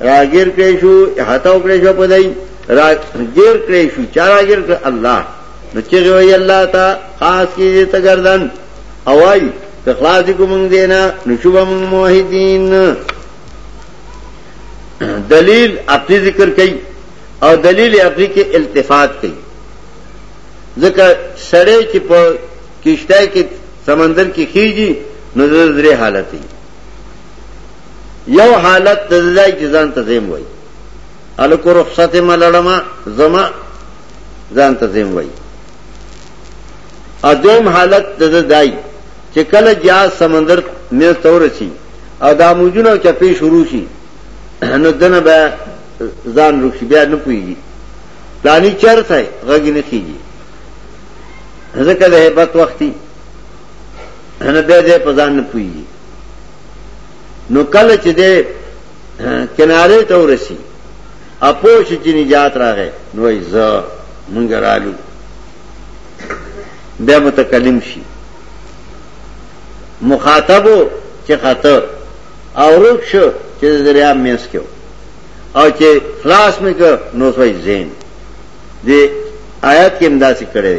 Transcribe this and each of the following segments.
راګیر کړی شو هتاو کړی شو په دای راګیر کړی شو چا راګیر کړ الله نو چې وی الله تا خاص کیږي ته گردن اوای که خلاص کوم دینا نو شوب موحدین دلیل عقلی ذکر کړي او دلیل عقلی کې التفات کړي ځکه سړی چې په کشته کې سمندر کې خيږي نو د درې حالت دی یو حالت د ځای چې ځان ته زم وای الکو رخصت ما لړما زما ځان ته زم وای اځم حالت د ځای چې کله جا سمندر مې تور شي او دا موجونه چې په شروع شي نو دنه به ځان روښي بیا نه پويږي پلاني چرته غږ نه کیږي ځکه د هیبت وختي نه به دې په ځان نه پوي نو کله چې دې کناره ته ورسی اپوش چې نجات راغې نو یې ز مونږ رالو بیا متکلم شي مخاطب چې خاطر او رخ چې دریا میس کېو او چې خلاص مې کړ نو سوي زین دې آیات کې امداسي کړې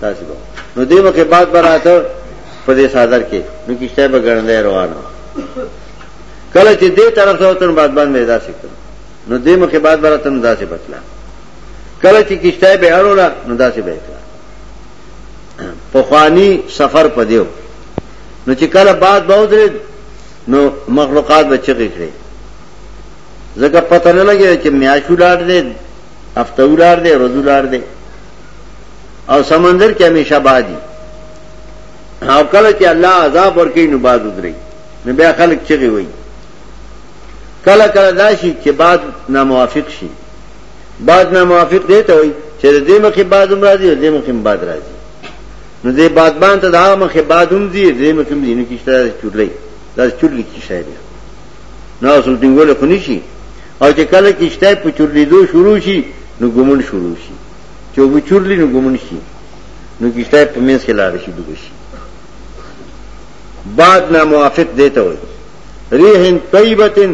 تاسو به نو دې مکه بعد براته په دې صادر کې نو کیشته به ګرځندې روانه کله چې دې طرف ته وتن بعد باندې ادا سکه نو دې مکه بعد براته نو داسې بتلا کله چې کیشته به اړولا نو داسې به کړه په خواني سفر پدیو نو چې کله بعد باودرید نو مخلوقات به چغې کړې ځکه پته نه لګي چې میاشو لاړ دې هفته ولار دې ورځو لاړ دې او سمندر کې همیشه بادي او کله چې الله عذاب ورکړي نو باد ودري نو بیا خلک چغي وي کله کله دا شي چې باد ناموافق شي باد ناموافق دی ته وي چې د دې مخې باد هم راځي د دې مخې باد راځي نو دې بادبان ته دا مخې باد هم دي دې مخې هم دي نو کیشته چورلې دا چورلې کیشته دی نه اصل ټینګول خو نشي او چې کله کشته په چورلیدو شروع شي نو ګمون شروع شي چې وب چورلی نو ګمون شي نو کشته په مینس کې لاړ شي ډوب شي بعد نه موافق دیته وي ریح طیبه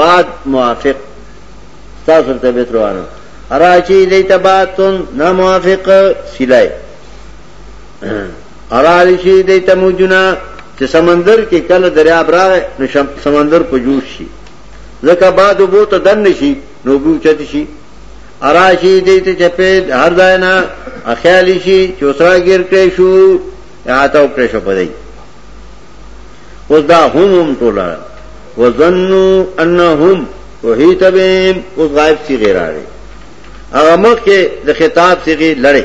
بعد موافق تاسو ته به تروانه راچی دیته بعد تون نه موافق سلای ارال شي دی ته موجونه چې سمندر کې کله دریاب راغی نو سمندر په جوش شي ځکه باد وبو ته دن نشي نو بو چت شي اراشي دی ته چپه هر ځای نه اخیال شي چوسرا ګر کړې شو یا تا کړې شو پدای اوس دا هم هم ټولا وظنوا انهم وحیت بهم اوس غائب سی غیر راغی هغه مخ کې د خطاب سی غیر لړې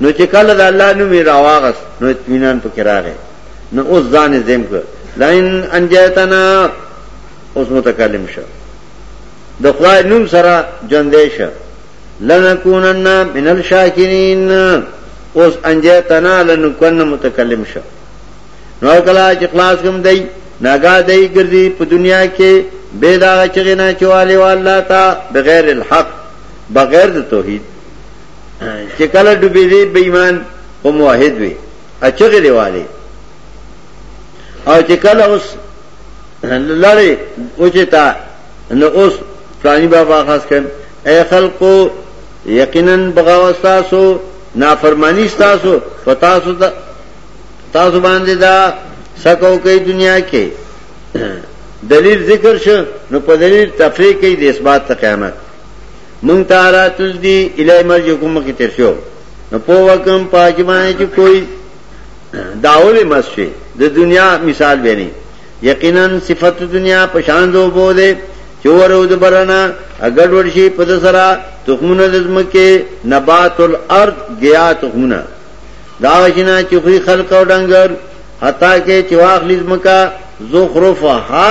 نو چې کله د الله نوم راواغس نو اطمینان پکې راغی نو اوس ځان یې زم کړ لئن انجیتنا اوس متکلم شه د خدای نوم سره جندې شه لنکونن من الشاکرین اوس انجیتنا لنکون متکلم شه نو کله چې خلاص کوم دی ناګا دی ګرځي په دنیا کې بے دا چغنا چوالی والا تا بغیر الحق بغیر د توحید چې کله ډوبې دې بې ایمان او موحد وي اچغه دیواله او چې کله اوس لړې اوچتا نو اوس پرانی بابا خاص کړ اے خلقو یقینا بغاوت تاسو نافرمانی تاسو پتا سو تاسو باندې دا سکو کوي دنیا کې دلیل ذکر شو نو په دلیل تفریق کوي د اثبات قیامت مونږ ته راتل دي الای مرجو کوم کې تیر شو نو په وکم پاجمانه چې کوئی داول مسوي د دنیا مثال به نه یقینا صفت دنیا پشان دو بو دے چورو د برنا اگر ورشي په سرا تخمونه د زمکه نبات الارض گیا تخمونه دا وجنا چې خو خلق او ډنګر حتا کې چې واخلې زمکه زخرفها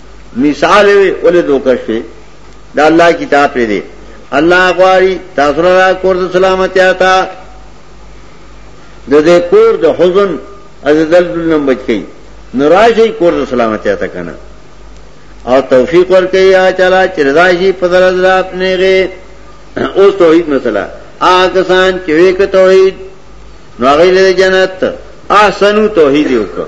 مثال وی ولې دوکه شوي دا الله کتاب پرې دی الله غواړي تاسو را کور د سلامتی آتا د دې کور د حزن از دل دلم بچ کی ناراضي کور د سلامتی آتا کنه او توفیق ورکړي یا چلا چې رضا شي په درځ رات نه غي اوس توحید مسله آګه سان چې وک توحید نو غیله جنت احسنو توحید وکړه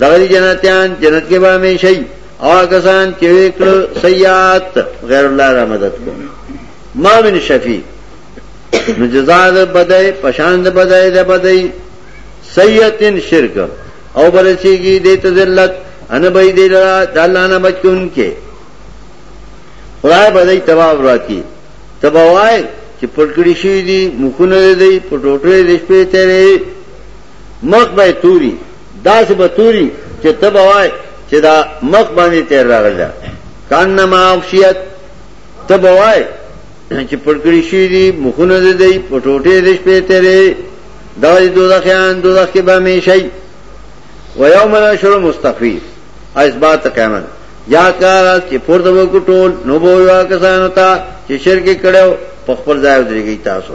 دغه دي جنتیان جنت کې به همیشه وي او کسان چې وکړ سیئات غیر الله را مدد کو ما من شفیع نو جزاء د بدای پشان د بدای د بدای سیئتن شرک او برسیږي د ته ذلت ان به دې لرا د الله نه بچون کې خدای بدای تباہ ورکی تباہ وای چې پټکړی شي دي مخونه دې پټوټه دې شپې تیرې مخ به یې توري داسې به توري چې ته به وای چې دا مخ باندې تیر راغلی ده کانما اغشیت ته به وای چې پټ کړی شوي دي مخونه د دوی په ټوټې د شپې تېرې دا د دوزخیان دوزخ کې به همیشه وي ویوم نشر مستقفی اثبات قیامت یاد کار چې پورته وکړو ټول نو بویا کسانو ته چې شرک کړو په خپل ځای درېږي تاسو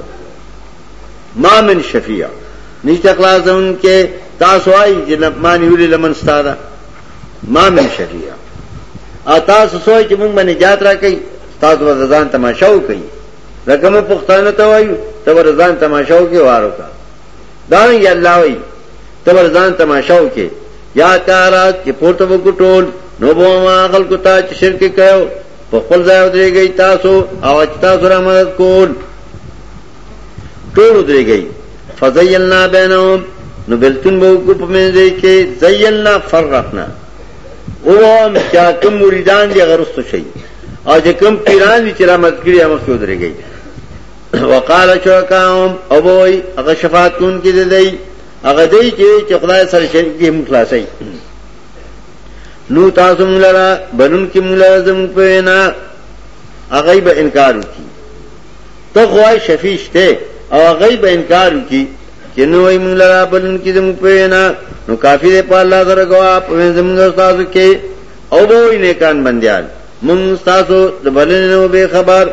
ما من شفیع نشته خلاصون کې تاسو آئی چې ما نیولې لمن ستاده ما من شفیع ا تاسو سوچ چې مونږ باندې جات را کوي تاسو ورزان تماشا وکړي لکه مو پښتانه ته وایو ته ورزان تماشا وکړي وارو کا دا یې الله وایي ته ورزان تماشا وکړي یا کارات چې پورته وګټول نو به ما عقل کو تا چې شرک کړو په خپل ځای ودرېږي تاسو او تاسو را مدد کول ټول درېږي فزیلنا بینهم نو بلتون به کو په منځ دی کې زیلنا فرقنا او هم چا کوم مریدان دي غرستو شي او چې کوم پیران دي چې را مت کړی هغه څو درېږي وقال شرکاهم او وای هغه شفاعت کون کې دی هغه دی چې خدای سره شریک دي مخلاصي نو تاسو موږ لرا بنون کې موږ لازم په نه هغه به انکار وکړي ته خو وای شفیع شته او هغه به انکار وکي چې نو وای موږ لرا بلن کې زموږ په وینا نو کافی دی په الله سره ګوا په زموږ استاد کې او به وای نه کان بندیان موږ تاسو د بلن نو به خبر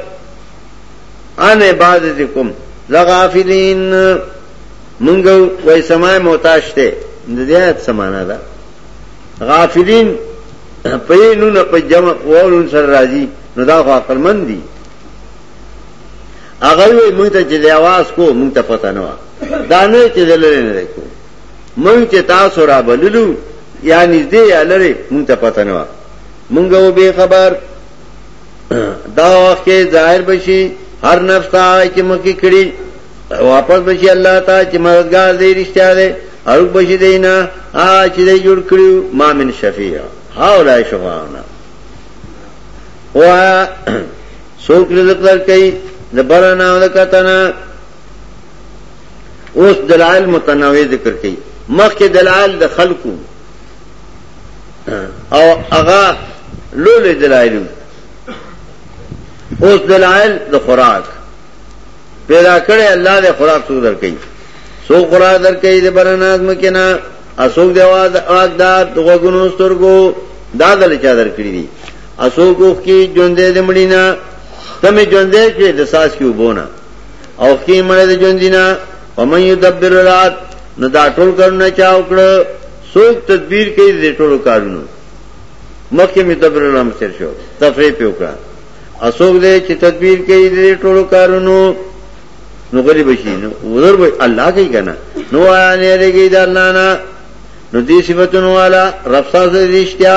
ان عبادتکم لغافلین موږ وای سمای محتاج ته د دې آیت سمانه ده غافلین په نو نه په جمع وولون سره راځي نو دا خو عقل مند دي هغه وی مونږ ته چې د आवाज کو مونږ ته پته نه و دا نه چې دلری نه کو مونږ چې تاسو را بللو یا نږدې یا لری مونږ ته پته نه و مونږ و به خبر دا وخت کې ظاهر بشي هر نفس ته چې مکه کړی واپس بشي الله ته چې مددگار دی رښتیا دی او بشي دینا ا چې دی جوړ کړیو ما من شفیع هاولای شفاعنا وا څوک رزق درکړي د برنا او د کتنا اوس دلایل متنوع ذکر کړي مخکې دلایل د خلقو او هغه لولې دلایل اوس دلایل د خوراک پیدا کړي الله د خوراک څو درکړي سو خوراک درکړي د برنا ازم کنا اسوک دیواز اقدار دغه ګونو سترګو دا دل چا درکړي دي اسو کوخ کی جوندې د مړینا تمه جوندې کې د ساس کې وبونه او کې مړې د جوندینا ومن یدبر الرات نو دا ټول کارونه چا وکړه څوک تدبیر کوي د ټولو کارونو مخکې می دبر الرام سر شو تفریح په وکړه اسوک دې چې تدبیر کوي د ټولو کارونو نو غلی بشي نو وزر به الله کوي کنه نو آیا نه لګي د الله نه نو دې صفاتونو والا رب ساز دې اشتیا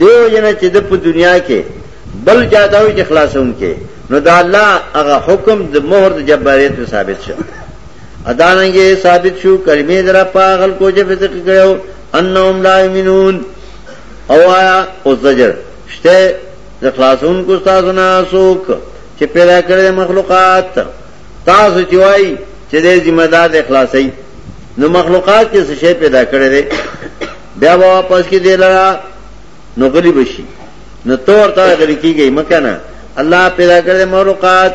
دیو جنا چې د په دنیا کې بل چاته وي چې خلاصون کې نو دا الله هغه حکم د مهر د جباریت ثابت شو ادانګه ثابت شو کلمې درا پاغل کو چې فسق کړو انهم لا یمنون او آیا او زجر شته د خلاصون کو تاسو نه سوک چې پیدا کړې مخلوقات تاسو چې وای چې دې ذمہ دار اخلاصي نو مخلوقات کې څه شی پیدا کړې دي بیا به واپس کی دی لرا نو غلی بشی نو تو ورته غلی کیږي مکنه الله پیدا کړی مخلوقات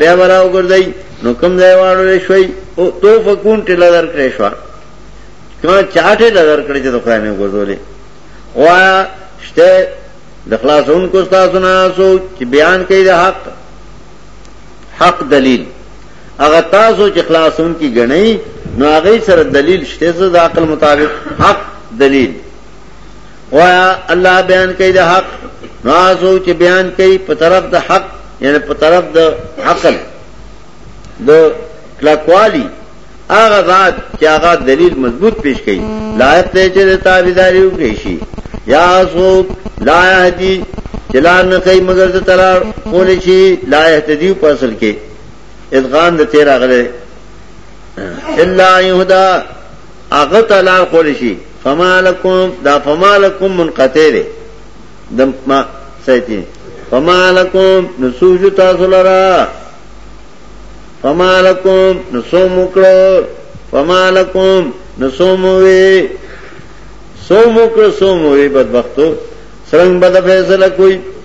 بیا وراو ګرځي نو کوم ځای واړول شوي او تو فكون ټل در کړې شو کما چاټه لدر کړې چې خدای نه ګرځولې وا شته د خلاصون کو تاسو نه سو چې بیان کوي د حق حق دلیل هغه تاسو چې خلاصون کی غنئ نو هغه سره دلیل شته زه د عقل مطابق حق دلیل وایا الله بیان کوي د حق نو تاسو چې بیان کوي په طرف د حق یعنی په طرف د عقل د کلاکوالی هغه ذات چې هغه دلیل مضبوط پیش کړي لایق ته چې تابعداري وکړي شي یا سو لا یهدی چلان نه کوي مگر د تلار کول شي لا یهدی په اصل کې ادغام د تیر اغله الا یهدا اغه تعالی خول شي فما لكم دا فما لكم منقطع دي د ما سيتي فما لكم نسوج تاسو لرا فما لكم نسوم وکړو فما لكم نسوم وي سوم وکړو سوم وي بدبختو سرنګ بد فیصله کوي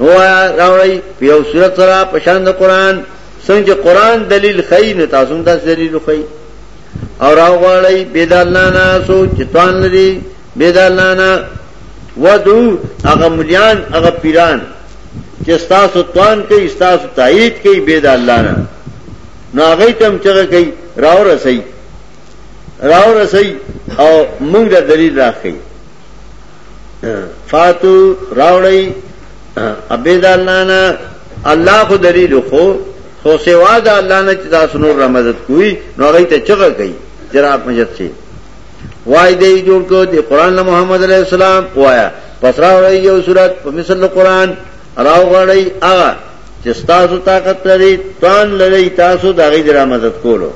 نوایا راوړی په یو صورت سره په شان د قران څنګه چې قران دلیل خی نه تاسو هم تاسو دلیل خی او راوړی بيدالانا سو چې توان لري بيدالانا ودو هغه مليان هغه پیران چې تاسو توان کوي تاسو تایید کوي بيدالانا نو هغه تم چغه کوي راو رسي راو رسي او موږ د دلیل راخی فاتو راوړی ابید الله نه الله خو دلیل خو خو سوا د الله نه چې تاسو نور را مدد کوی نو هغه ته چغه کوي جناب مجد سي وای دی جوړ کو دی قران له محمد علی السلام وایا پس راوړی یو صورت په مثل قران راو غړی هغه چې تاسو طاقت لري تان لري تاسو د هغه را مدد کولو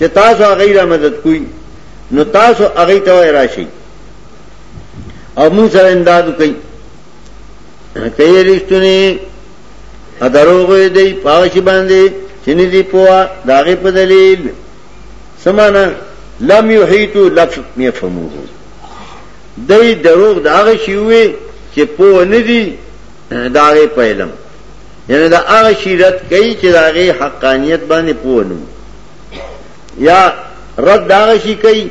چې تاسو هغه را مدد کوی نو تاسو هغه ته راشي او موږ سره امداد کوي کوي رښتونی ادروغ دی پاوش باندې چې نه دی پوا داغه په دلیل سمانا لم یحیتو لفظ یفهموه دای دروغ داغه شی وي چې په نه دی داغه په علم یعنی دا هغه شی رد کوي چې داغه حقانیت باندې پوه نه یا رد داغه شی کوي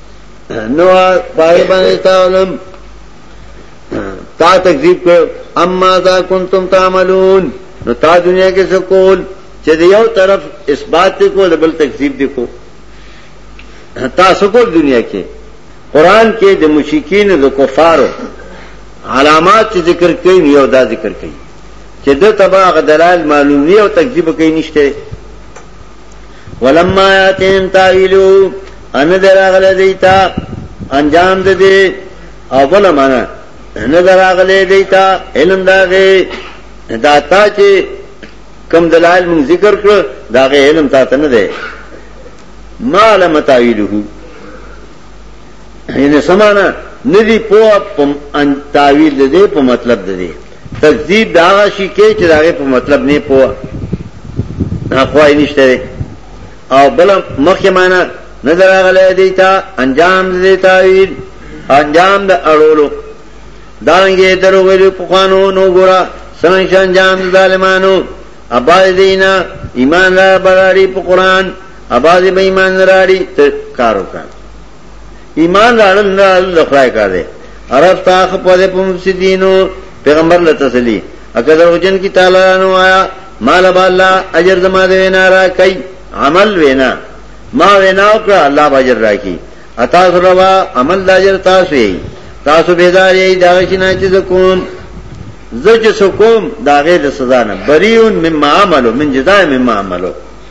نو پای باندې تعلم تا تکذیب کړ اما ذا کنتم تعملون نو تا دنیا کې څه کول چې یو طرف اثبات دی کو بل تکذیب دی کو تاسو کول دنیا کې قران کې د مشکین د کفارو علامات چې ذکر کړي یو دا ذکر کړي چې د تباغ دلال معلومی او تکذیب کوي نشته ولما یاتین تاویلو ان دراغله دیتا انجام ده دی او بل معنا نه دراغله دیتا علم داغه دا تا چې کم دلایل مون ذکر کړ داغه علم تا ته نه دی ما علم تاویلو یعنی سمانا ندی پوه په تعویل ده دی په مطلب ده دی تکذیب دا شي کې چې داغه په مطلب نه پوه اخوای نشته او بل مخه معنا نظر غلې دیتا انجام دې تعویل انجام د اړولو دانګې درو ویلو په خوانو نو ګورا څنګه انجام ظالمانو اباز دینا ایمان را براری په قران اباز به ایمان راړي تر کارو کار ایمان راړل نه راړل د خدای کار دی عرب تا خپل په مفسدینو پیغمبر له تسلی اګه دروژن کی تعالی نو آیا مال بالا اجر زما دی نه را کوي عمل وینا ما وینا وکړه الله باجر راکی اتا سروا عمل داجر تاسو یې تاسو بیدار یې دا چې نه چې کوم زه چې کوم دا غیر سزا نه بریون مما عملو من جزاء مما عملو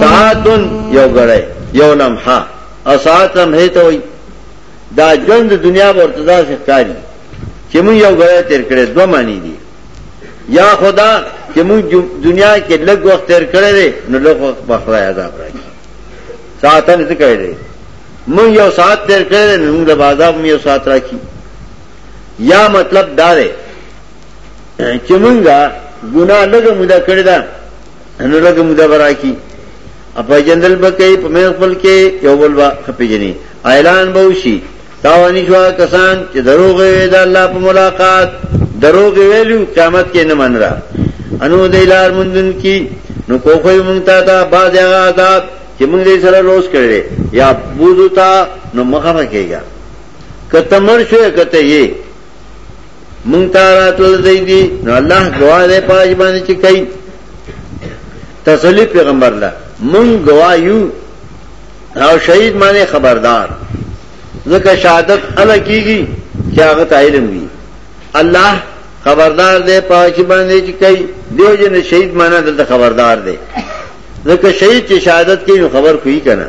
ساعت یو غړی یو لمحه او ساعت لمحه ته وای دا ژوند دنیا ورته دا ښکاری چې مون یو غړی تیر کړی دوه معنی دي یا خدا چې مون دنیا کې لږ وخت تیر کړی نو لږ وخت بخره عذاب راځي ساعت نه څه کوي مون یو ساعت تیر کړی نو موږ له عذاب مې یو ساعت راځي یا مطلب دا دی چې مونږه ګناه لږه مودا کړی دا نو لګه مودا برا کی اپا جندل بکې په مې خپل کې یو بل با خپېجنې اعلان به وشي تاوانی شو کسان چې دروغ وي د الله په ملاقات دروغ ویلو قیامت کې نه من را انو د لار مندن کی نو کوخه مونږ ته دا باز هغه عذاب چې مونږ دې سره روز کړي یا بوزو تا نو مخه کېږي کته مر شو کته یې مونږ ته راتل دی دی نو الله گواه دی پاج باندې چې کوي تسلی پیغمبر لا مونږ گواه یو او شهید باندې خبردار ځکه شهادت اله کیږي چې هغه ته علم وي الله خبردار دی پاج باندې چې کوي دیو جن شهید معنی دلته خبردار دی ځکه شهید چې شهادت کوي نو خبر کوي کنه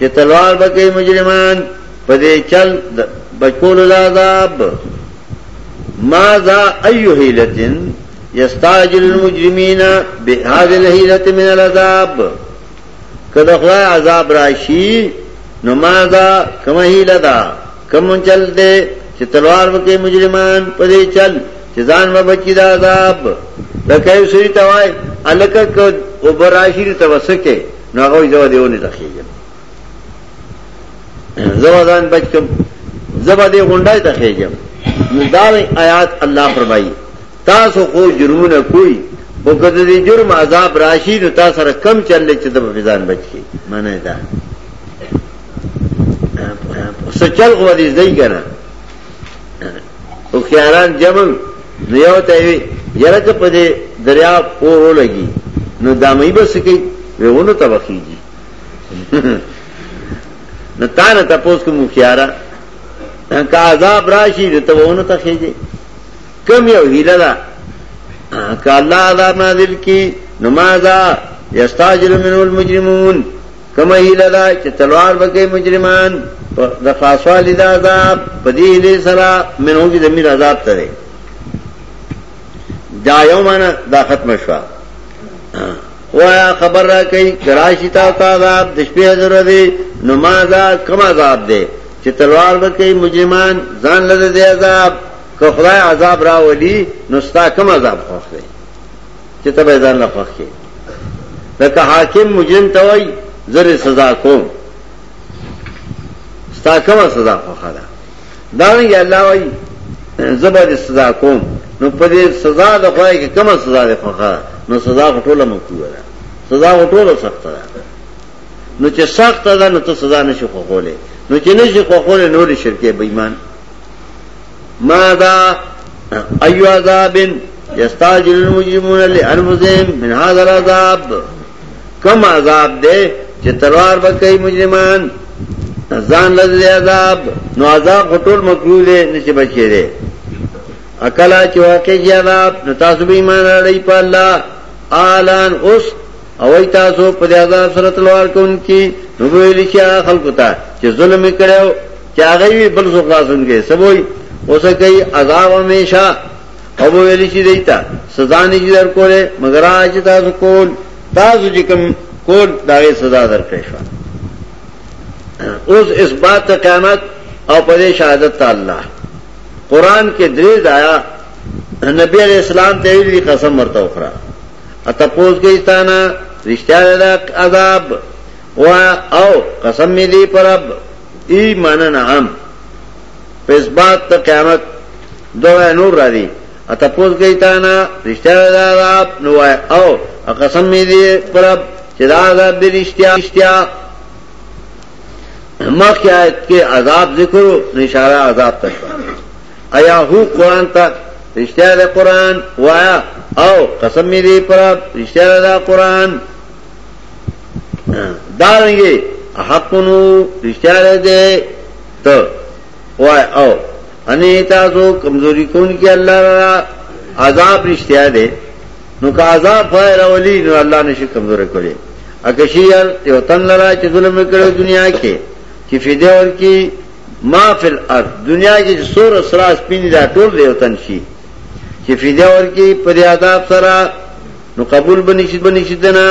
چې تلوار بکې مجرمان په دې چل بچول عذاب ما ذا ايو هيلتن يستعجل المجرمين بهذه الهيله من العذاب کله خدای عذاب راشي نو ما ذا کومه هيله ده کوم چل دې چې تلوار بکې مجرمان په دې چل چې ځان ما بچی دا عذاب لکه یو سری توای الکه کو وبراشی ته وسکه نو هغه یې زو دیونه ته خېږم زو ځان بچ کوم زبا دې غونډای ته خېږم دا آیات الله فرمایي تاسو خو جرمونه کوی او کله دې جرم عذاب راشي نو تاسو سره کم چل چې د فزان بچ کی معنی دا سچل غو دې ځای کنه او خیاران جمع نو یو ته وی یره که په دې دریا پورو لګي نو دامي بس کی وونه تبخیږي نو تا نه تاسو کوم خیارا که عذاب راشي نو ته وونه تخیږي کم یو هیله ده که الله عذاب نازل کی نو ماذا یستاجر منه المجرمون کما هیله دا چې تلوار وکړي مجرمان د خاصوالي د عذاب په دې لې سره منو کې د میر عذاب ترې دا یو معنا دا ختم شو وایا خبر را کوي کراشي تا تا عذاب د شپې حضور دی نماز کما عذاب دی چې تلوار وکړي مجرمان ځان لده دی عذاب که خدای عذاب راولي نو ستا کما عذاب خوښ دی چې ته به ځان لپخ کې لکه حاکم مجرم ته وای زره سزا کوم ستا کومه سزا خوخه ده دا نه الله وای زبر سزا کوم نو په دې سزا د خوای کې کومه سزا ده خوخه نو سزا ټوله مکوه ده سزا ټوله سخت ده نو چې سخت ده نو ته سزا نشي خوخولې نو چې نشي خوخولې نور شرکې بېمان ماذا ايو عذاب يستعجل المجرمون لانفسهم من هذا العذاب کم عذاب دے چې تلوار بکې مجرمان ځان لږه عذاب نو عذاب غټول مقبول نه چې بچی دی اکلا چې واقع شي عذاب نو تاسو به ایمان راړی په الله آلان اوس او تاسو په عذاب سره تلوار کوونکی نو ویل چې خلکو ته چې ظلم کړو چې هغه وی بل څو خلاصون کې سبوي اوس کوي عذاب همیشه او ویل شي دیتا سزا نه جوړ کوله مگر اج تاسو کول تاسو چې کوم کول دا سزا درکړې شو اوس اس بات قیامت او پدې شهادت الله قران کې درې ځایا نبی علیہ السلام ته ویلي قسم ورته وکړه اتپوس گئی تانا رشتہ عذاب او قسم می دی پرب ای منن عام پسبات ته قیامت دوه نور را دي اته پوز گئی تا نه رشتہ دا عذاب نو وای او قسم می دی پر چې دا عذاب دی رشتہ رشتہ مخ آیت کې عذاب ذکر نشاره عذاب تک ایا هو قران ته رشتہ دا قران وایا او قسم می دی پر رشتہ دا قران دارنګي حقونو رښتیا ده ته وای او اني تاسو کمزوري کون کې الله را عذاب رښتیا ده نو که عذاب غیر اولی نو الله نشي کمزور کړي اکشي یو تن لرا چې ظلم کړو دنیا کې چې فدیه ورکی ما فی الارض دنیا کې سور اسراس پینې دا ټول دی وطن شي چې فدیه ورکی پر عذاب سره نو قبول بنی شي بنی شي دنا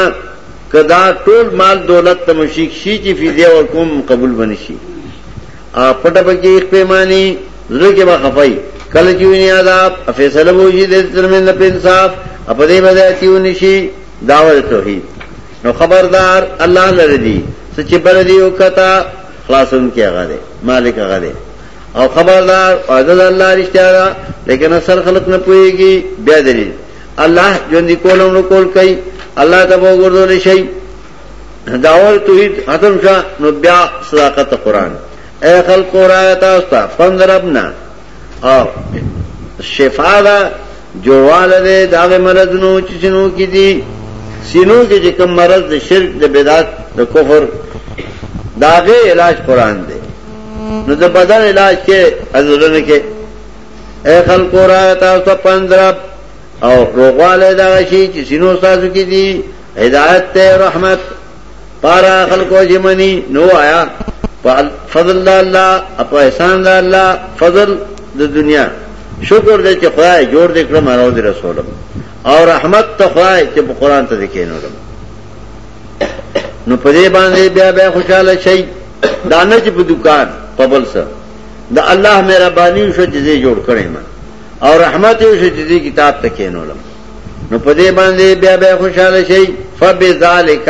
کدا ټول مال دولت ته مشیک شي چې فیزیا ور کوم قبول بنی شي ا پټه پکې یک پیمانی زړه کې ما خفای کله چې ویني عذاب فیصله وږي د ترمن په انصاف په دې باندې اتیو نشي داور توحید نو خبردار الله لری دی سچ بر دی او کتا خلاصون کې هغه دی مالک هغه دی او خبردار عدد الله رښتیا لیکن اثر خلق نه پويږي بیا دلیل الله ژوندې کول او کول کوي الله ته وګورول شي داور توحید ختم شو نو بیا صداقت قران اے خلق رایا تاسو ته پندربنا او شفا دا جوړواله دې داغه مرزونو چې شنو کې دي سینو کې چې کوم مرز د شرک د بدعت د کفر داغه علاج قران دی نو د بدن علاج کې حضورونه کې اے خلقو را تاسو ته پندرب او روغواله دا شي چې سينو تاسو کې دي هدایت ته رحمت پارا خلقو چې مني نو آیا فضل دا الله اپا احسان دا الله فضل د دنیا شکر دې چې خدای جوړ دې کړم راو دې رسولم او رحمت ته خدای چې په قران ته دې کینولم نو په دې باندې بیا بیا خوشاله شي دانه چې په دکان په بل سره د الله مهرباني شو چې زه جوړ کړم ما او رحمت یې شو چې کتاب ته کېنولم نو په دې باندې بیا بیا خوشاله شي فبذالک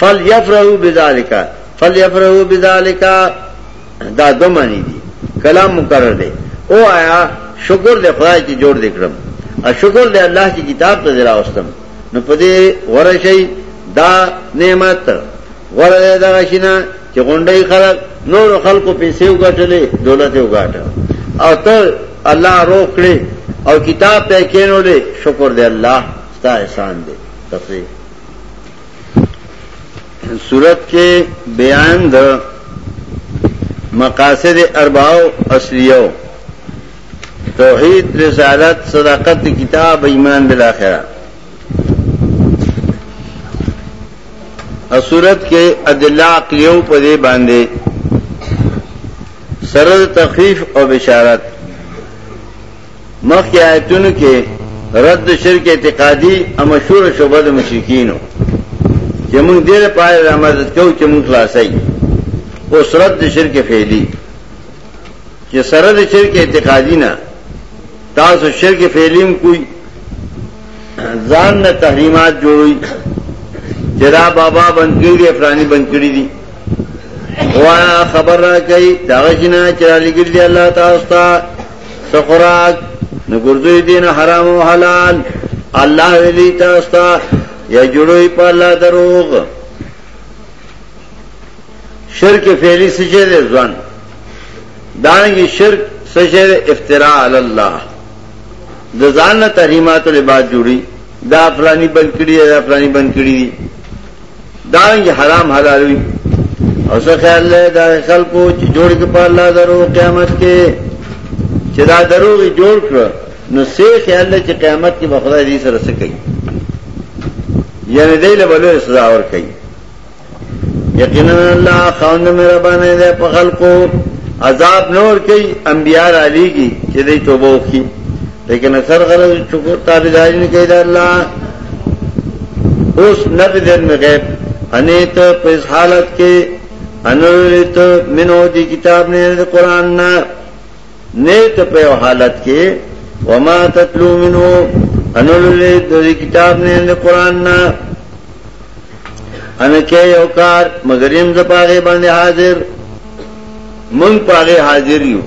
فلیفرحوا بذالک فلیفرحوا بذالک دا دو معنی دي کلام مکرر دی او آیا شکر دې خدای چې جوړ دې کړم او شکر دې الله چې کتاب ته دراوستم نو په دې ورشي دا نعمت ورته دا شینه چې غونډې خلک نور خلکو پیسې وګټلې دولت یې وګاټه او ته الله روغ کړې او کتاب ته کېنولې شکر دې الله ستا احسان دې تفریح صورت کې بیان د مقاصد ارباو اصلیو توحید رسالت صداقت کتاب ایمان بالآخرہ صورت کې ادله عقلیو په دې باندې سره تخفیف او بشارت مخکې آیتونو کې رد شرک اعتقادي او مشهور شوبه د مشرکینو چې موږ دې لپاره را مدد کوو چې موږ خلاصای او سرت شرک فعلی چې سره د شرک اعتقادي نه تاسو شرک فعلیم کوئی ځان نه تحریمات جوړوي چرا بابا بند کړی دی فلانی بند کړی دی وایا خبر را کوي دا جنا چرا لګل دی الله تعالی ستا سخراج نو ګرځوي دین حرام او حلال الله ویلی تاسو ته یا جوړوي په الله دروغ شرک فعلی سجده ځوان دانګی شرک سشر افتراء علی اللہ د ځان نه تحریمات له بعد جوړي دا فلانی بند کړی دا فلانی بند کړی دي دا یې حرام حلال وي او څه خیال له دا خلکو چې جوړ کې په الله درو قیامت کې چې دا درو جوړ کړ نو څه خیال له چې قیامت کې به خدای دې سره څه کوي یعنی دې له بلو سزا ور کوي یقینا الله خاوند مهربانه دی په خلقو عذاب نور کوي انبیاء را لېږي چې دوی توبه وکړي لیکن اکثر خلک چکو تابعداري نه کوي د الله اوس نبی دین مې غیب انیت په حالت کې انوریت منو دی کتاب نه د قران نه نیت په یو حالت کې وما تتلو منو انولې د کتاب نه د قران نه ان کې یو کار مگر یم د پاره باندې حاضر مونږ پاره حاضر یو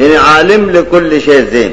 یعنی عالم لكل شی زین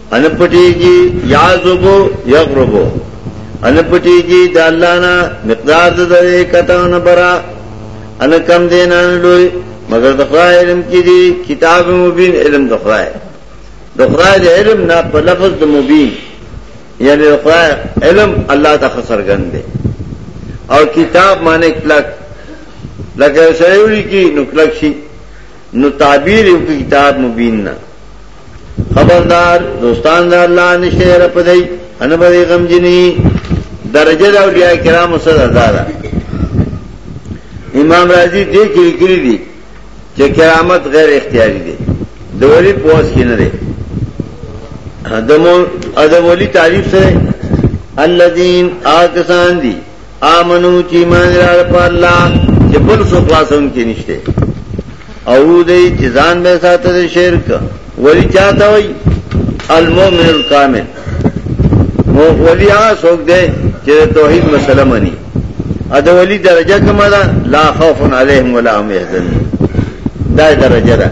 ان پټیږي یعذبو یغربو ان پټیږي د الله نه مقدار د دې کته نه برا ان کم دین ان لوی مگر د خدای علم کې دي کتاب مبین علم د خدای د خدای د علم نه په لفظ د مبین یعنی د خدای علم الله ته خسرګند دی او کتاب معنی کلک لکه سړی کی نو کلک شي نو تعبیر یو کتاب مبین نه خبردار دوستان دا اللہ نشتے رب دی انا بدی غم جنی درجہ دا اولیاء کرام صدا دارا امام راضی دے کلی کلی دی چا کرامت غیر اختیاری دی دولی پواس کی ندے ادم ولی تعریف سے الذین آکسان دی آمنو چې ایمان لرل په الله چې بل څه خلاصون کې نشته او دې چې ځان به ساته د شرک ولی چاته وای المؤمن الکامل مو ولی هغه څوک دی چې توحید مسله مني ا د ولی درجه کومه ده لا خوف علیهم ولا هم یحزنون دا درجه ده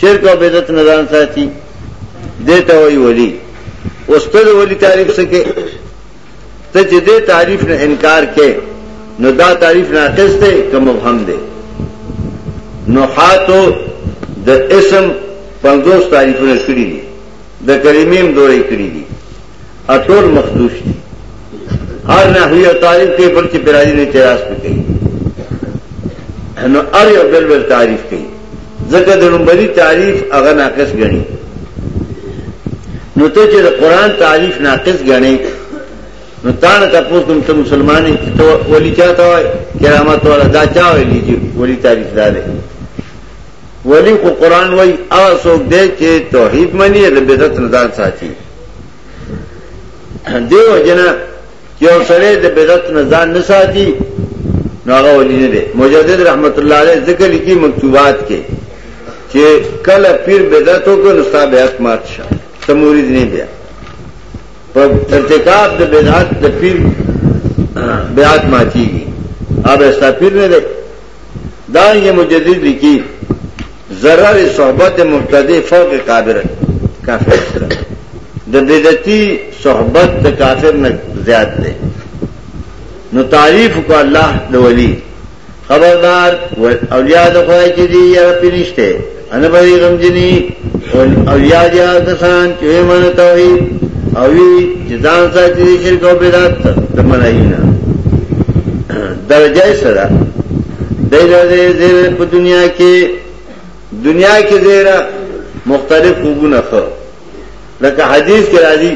شرک او بدعت نه ځان ساتي دیتا وی ولی استاد ولی تعریف سکے ته چې دې تعریف نه انکار کې نو دا تعریف ناقص دی که مبهم دی نو حاتو د اسم پنځوس تعریفونه کړی دي د کلمې هم دوی کړی دي اټول مخدوش دي هر نحوی او تعریف کوي بل چې برازي نه اعتراض کوي نو ار یو بل بل تعریف کوي ځکه د لومبري تعریف هغه ناقص غني نو ته چې د قران تعریف ناقص غني نو تا نه تاسو کوم ته مسلمانې ته ولي چاته وای کرامت ولا دا چا ویلي چې ولي تعریف دار ولی کو قران وای او څوک دې چې توحید منی د بدعت نه ځان ساتي دیو جنا چې یو سره د بدعت نه ځان نه ساتي نو هغه ولي نه دی مجدد رحمت الله علیه ذکر لیکي مکتوبات کې چې کله پیر بدعت وکړ نو ستاسو بیعت مات شه ته مرید نه بیا په ارتکاب د بدعت د پیر بیعت ماتيږي اوبه ستاسو پیر نه دی دانګ مجدد لکی ضرر صحبت مبتدی فوق قابر کافر سره د بدعتی صحبت د کافر نه زیات دی نو تعریف کو الله د ولی خبردار اولیاء د خدای چې دی یا پرشته انا بری غمجنی او یا جا کسان چې من توحید او وی چې ځان ساتي شرک او بدعت د ملاینا درجه سره دایره زیر په دنیا کې دنیا کې زیره مختلف وګونه خو لکه حدیث کې راځي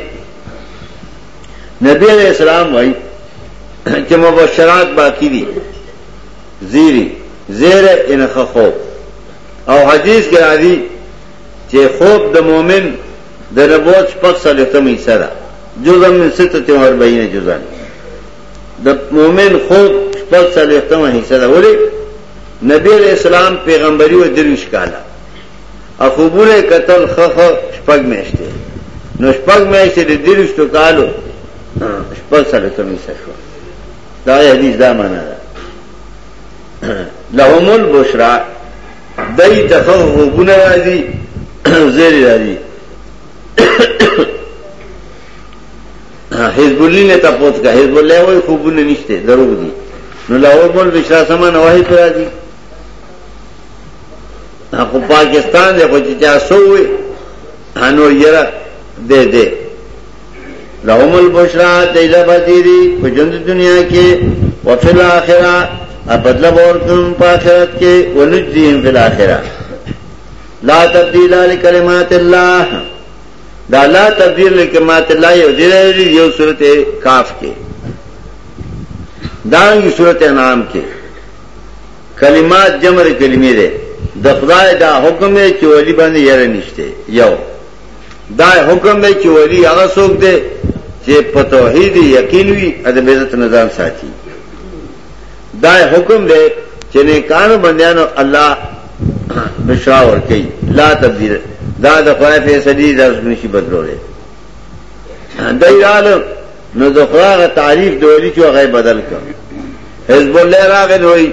نبی علیہ السلام وای چې مبشرات باقی دي زیری زیر ان خ خوب او حدیث کې راځي چې خوب د مؤمن د نبوت شپږ سلتم حصہ ده جزء من 46 جزء د مؤمن خوب شپږ سلتم حصہ ده ولې نبی علیہ السلام پیغمبري و درویش کاله اخوبونه قتل خخ شپږ میشته نو شپږ میشته د درویشتو کالو شپږ سلتم حصہ شو دا حدیث دا معنا ده لهم البشرا دای ته خوبونه راځي زیر راځي حزب الله نه تاسو کا حزب الله وای خوبونه نشته دروغ دي نو لهم البشرا سما نه وای پر راځي خو پاکستان دی خو چې تاسو وې هنو یره دې دې لهم البشرا دیلا بدیری په ژوند دنیا کې او فی الاخره بدل ورکم په آخرت کې ونجزیهم فی الاخره لا تبدیل لکلمات الله دا لا تبدیل لکلمات الله یو دی یو سورته کاف کې دا یو سورته انعام کې کلمات جمع کلمې ده د خدای دا حکم دی چې ولی باندې یې نشته یو دا حکم دی چې ولی هغه څوک دی چې په توحید یقین وي د عزت نظام ساتي دا حکم دی چې نه کانو بندیانو الله بشرا ور کوي لا تبديل دا د خدای فیصله د نشي بدلولې دا یال نو د خدای تعریف د ولی چې هغه بدل کړ حزب الله راغلی وي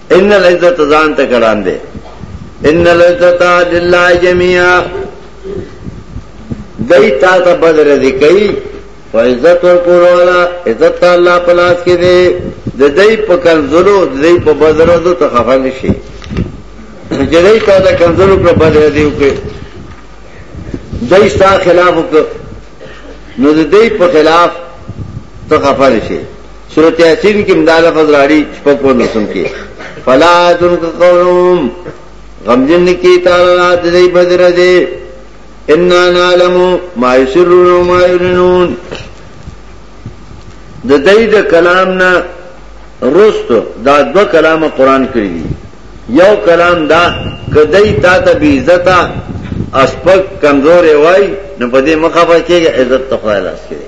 ان العزت ځان ته ګران دی ان العزت لله جميعا دای تا ته بدر دی کوي او عزت ورکول والا عزت الله پلاس کې دی د دای په کنزلو د دای په بدر دو ته خفه نشي چې دای تا ته کنزلو پر بدر دی وکړي دای ستا خلاف وکړي نو د دای په خلاف ته خفه نشي سورت یاسین کې مدا لفظ راړي شپږ په نسم کې فلا تنک قوم غمجن کی تعالی د دې بدر دې ان نعلم ما يسرون وما يعلنون د دې د کلام نه رست دا دو کلام قران کړی دي یو کلام دا کدی تا ته بی عزت اسپک کمزور وای نو په دې مخه پکې عزت تخوایلاس کړي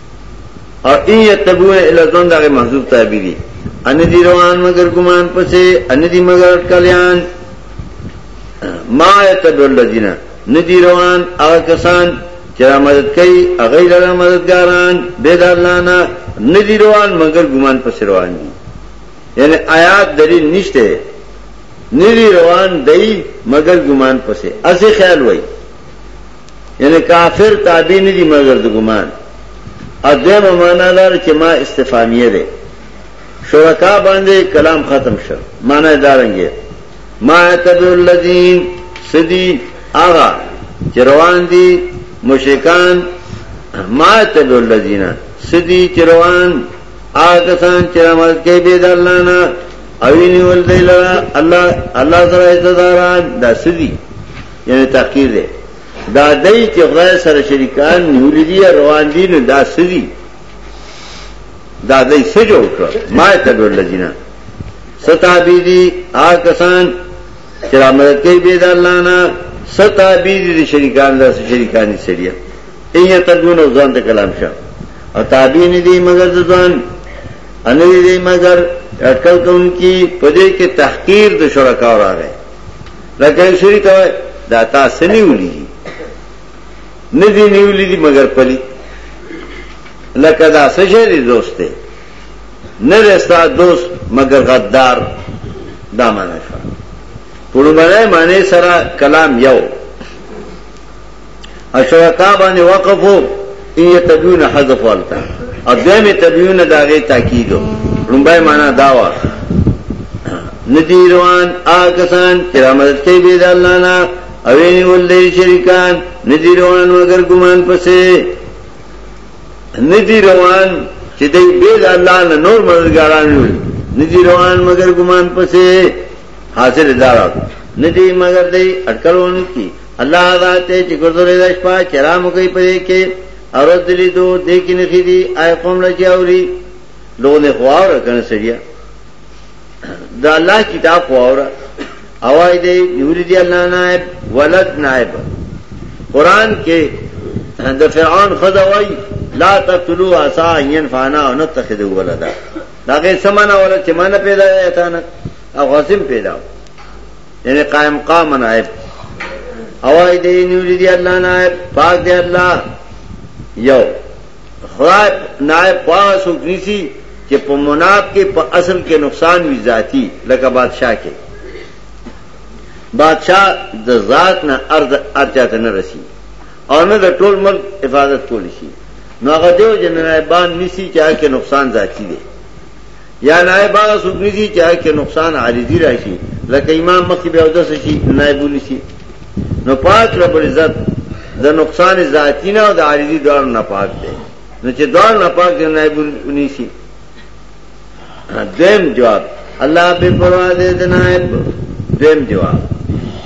او ای یتبون الا ځان دغه محذوب تابع دي ان دي روان مگر ګمان پسې ان دي مگر کلیان ما یتبع الذین ندی روان هغه کسان چې را مدد کوي هغه لره مددګاران به د الله نه ندی روان مگر ګمان پسې روان دي یعنی آیات دلیل نشته ندی روان دی مگر ګمان پسې اسی خیال وای یعنی کافر تابع نه دي مگر د ګمان اځمه معنا دار چې ما استفامیه ده شرکا باندې کلام ختم شو معنا دارنګي ما تدو الذین سدی آغا چې روان دي مشرکان ما تدو الذین سدی چې روان آغا سان چې عمل کې به د الله نه اوینی ول دی لرا الله الله سره عزت داران دا سدی یعنی تحقیر دی دا دای چې خدای سره شریکان نیولې دي روان دي نو دا سړي دا دای څه جوړ کړ ما ته ډول لجینا ستابی دي آ کسان چې رحمت کوي به د الله نه ستابی دي شریکان دا شریکان دي سړي ایه تدونه ځان ته کلام شه او تابع نه دي مگر ځان ان دي مگر اٹکل کوونکی پدې کې تحقیر د شرکا راغی لکه یو سری ته وای دا تا سنی ولي دي نه دي نیولې دي مګر پلي لکه دا سجری دوسته نه رستا دوست مګر غدار دا معنی شو په لومړی معنی سره کلام یو اشرکا باندې وقفو ان یتبیون حذف ولتا او دویمه تبیون داغه تاکید لومبای معنا داوا ندی روان آکسان چې رحمت کوي به د الله نه او یې ولې شریکان ندی روان مگر ګمان پسې ندی روان چې دوی به د الله نه نور مددګاران وي ندی روان مگر ګمان پسې حاصل دارا ندی مگر دوی اٹکلونه کی الله ذات چې ګرځولې د شپه چرامو کوي پرې کې اورز دلی دو دې کې نه خېدي آی قوم لږه اوري لونه خواور کنه سړیا دا الله کتاب خواور اوای دې نوري دې الله نائب ولد نائب قران کې د فرعون خدا وای لا تقتلوا عسى ينفعنا ونتخذوا ولدا دا غي سمانه ولا چې مان پیدا یا تا نه او غزم پیدا یعنی قائم قام نائب اوائی دی نیولی دی اللہ نائب پاک دی اللہ یو خدای نائب پاہ سکنی سی کہ پا مناب کے پا اصل کے نقصان وی ذاتی لکا بادشاہ کے بادشاہ د ذات نه ارض ارچا ته نه رسی او نه د ټول ملک حفاظت کولی شي نو هغه دیو جنرال بان نسی چې هغه نقصان ذاتی دی یا نائب هغه څوک نیسی چې هغه کې نقصان عارضی راشي لکه امام مخکې بیا ودس شي نائب ونیسی نو پاک رب العزت د نقصان ذاتی نه او د عارضی دوار نه پاک دی نو چې دوار نه پاک دی نائب ونیسی دویم جواب الله به پروا دې د نائب دویم جواب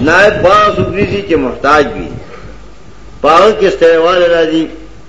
نائب هغه څوک نیسی چې محتاج وي پاک کې استعمال راځي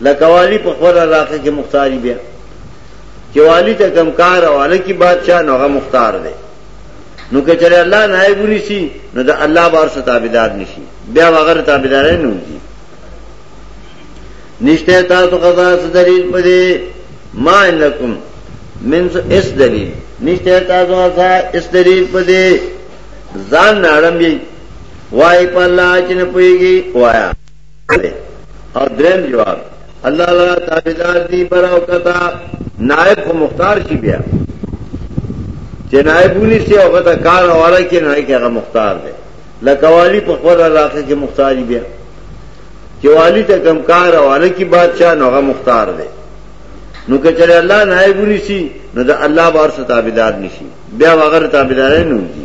لکه والی په خپل علاقه کې مختاری بیا چې والی ته کم کار او والی کې بادشاہ نوغه مختار دی نو که چېرې الله نائب ونیسي نو د الله بار څخه تابعدار نشي بیا وغیر تابعدار نه وږي نشته تاسو قضا دلیل پدې ما انکم من اس دلیل نشته تاسو قضا اس دلیل پدې ځان نړم یې وای په الله چې نه پويږي وایا دی او دریم جواب الله لرا تابعدار دی برا او کتا نائب خو مختار شي بیا چې نائب ونیسي او غته کار اوره کې نه کې هغه مختار دی لکه والی په خپل علاقه کې مختاری بیا چې والی ته کم کار اوره کې بادشاہ نوغه مختار دی نو که چلے اللہ نائب نشی نو دا اللہ بار سے تابدار نشی بیا وغیر تابدار نو جی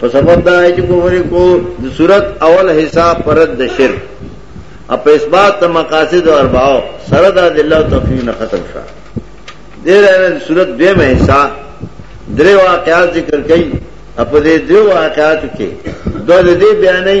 په سبب دا چې کفر کو د صورت اول حساب پرد د شرک او په اثبات د مقاصد او ارباو سره د الله توفیق نه ختم شو د رانه صورت به مه حساب درې واقعات ذکر کړي په دې دوه واقعات کې دوه دې بیانې